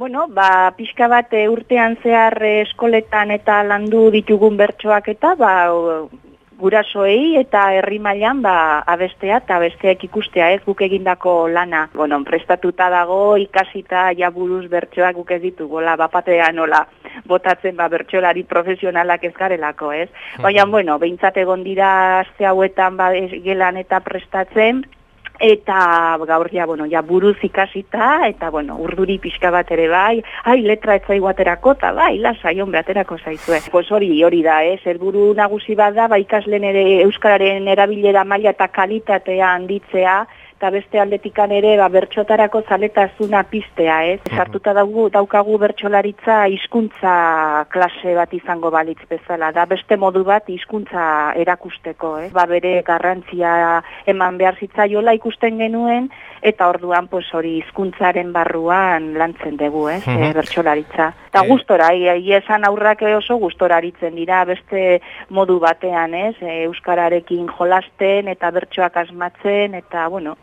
Bueno, ba, pixka bat e, urtean zehar e, eskoletan eta landu ditugun bertsoak eta ba, gurasoei eta herri mailan ba abestea eta besteak ikustea ez guk egindako lana. Bueno, prestatuta dago ikasita ja buruz bertsoak guk ez ditugola bapatea nola botatzen ba bertsolari profesionalak ez garelako, ez? Baina bueno, beintzat egon dira aste hauetan ba gelan eta prestatzen eta gaur ja, bueno, ja buruz ikasita, eta, bueno, urduri pixka bat ere bai, ai, letra ez zaigu aterako, eta bai, lasai, hombre, aterako zaizue. Pues hori, hori da, eh? buru nagusi bat da, bai, ikaslen ere, Euskararen erabilera maila eta kalitatea handitzea, eta beste aldetikan ere ba, bertxotarako zaletasuna pistea, ez? Mhm. Sartuta daugu, daukagu bertxolaritza hizkuntza klase bat izango balitz bezala, da beste modu bat hizkuntza erakusteko, ez? Ba, bere garrantzia eman behar zitzaiola ikusten genuen, eta orduan pues hori hizkuntzaren barruan lantzen dugu, ez? Mm -hmm. bertxolaritza. Eta e... gustora, esan aurrak oso gustoraritzen dira beste modu batean, ez? E, Euskararekin jolasten eta bertsoak asmatzen, eta, bueno,